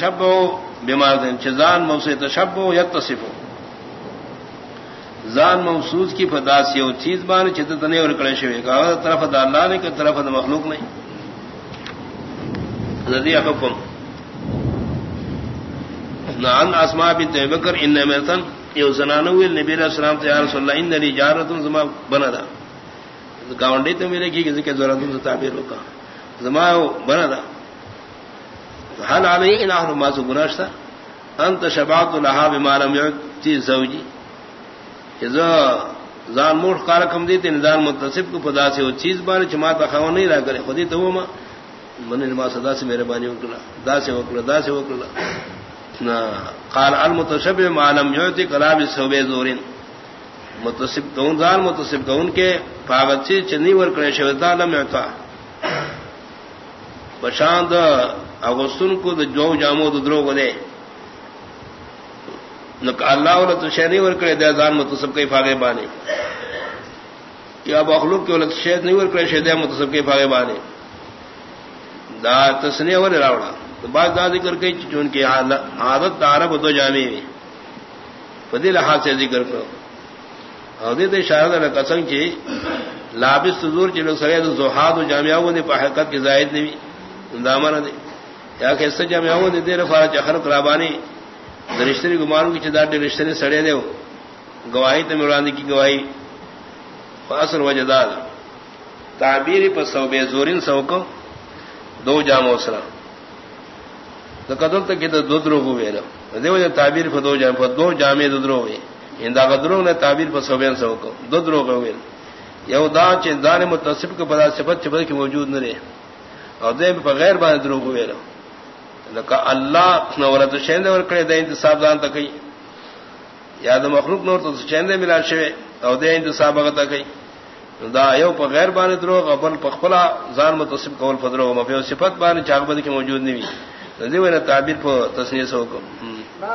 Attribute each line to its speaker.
Speaker 1: تشبو بیمار دین چزان مو سے تشبو یا تصف زان محسوس کی فداسی اور چیز بان چت تنے اور کڑے شوی کہا طرف دا اللہ نے، کہ طرف دا مخلوق نہیں ندی حکم نان اسما بنت بکر ان مرتن یو زنانو نبی علیہ السلام تے یا رسول اللہ ان لی جارت زما بنا دا۔ گاونڈی تو میرے کی کسی کے ضرورت سے تعبیر ہوگا زما بنا دا۔ حل علی ان ما سو انت شبعت لها بما لم يعطي زوجي. اذا زان موڑ کار کم دی تے نظام متصف کو پدا سے وہ چیز بار جما تا خوا نہیں رہا کرے. خودی تو ما من ما صدا سے میرے بانی وکلا دا سے وکلا دا سے وکلا نا، قال المتشبع ما لم يعطي كلام سوبے زورین. متصف کون زان متصف کون کے پاگت سے چنی ور کرے شوتا لم يعطي يعطا بشاند اغسطن کو جو جامو درو کو دے. اللہ ولت شہری ور کرے دے دان متصب کے فاگے بانے. کیا مخلوق کے ولت شہد نہیں ور کرے شہد متصب کے فاگے بانے. دا تسنی ور راوڑا. تو بعد دا ذکر کے چون کی عادت عرب دو جامع میں. فضیل ہاتھ سے ذکر کرو. اور دے دے شاہد نے قسم کی لابس تزور چی چلو سرے تو زہاد و جامعہ نے حقت کی زائد نہیں دامن دے یا کہ اس جامعہ نے دے رفا چخر کرابانی رشتری گمانوں کی چدار دے رشتری سڑے دے گواہی تو مرانی کی گواہی. فاصل وجداد تعبیر پر سو بے زورین سو کو، دو جام اوسرا تو قدر تک کہ دو درو کو ویلا دیو جا تعبیر پر دو جام پر دو جامع دو درو ہوئے ہندا یعنی قدروں نے تعبیر پر سو بین سو کو. دو درو کو ویل یہ دا چندان متصف کے پدا صفت چپت کی موجود نہ رہے. اور دے بغیر بان درو کو ویلا لکا اللہ نورت شہند اور کڑے دے انتصاب دان تک یاد مخلوق نور تو شین دے ملا شوے او دے انتصاب اگتا کئی۔ دا یو پا غیر بانی درو غبل پخپلا زان متصب کول فدرو مفیو صفت بانی چاک بدی کی موجود نہیں دی وینا تعبیر پا تصنیح سو کم۔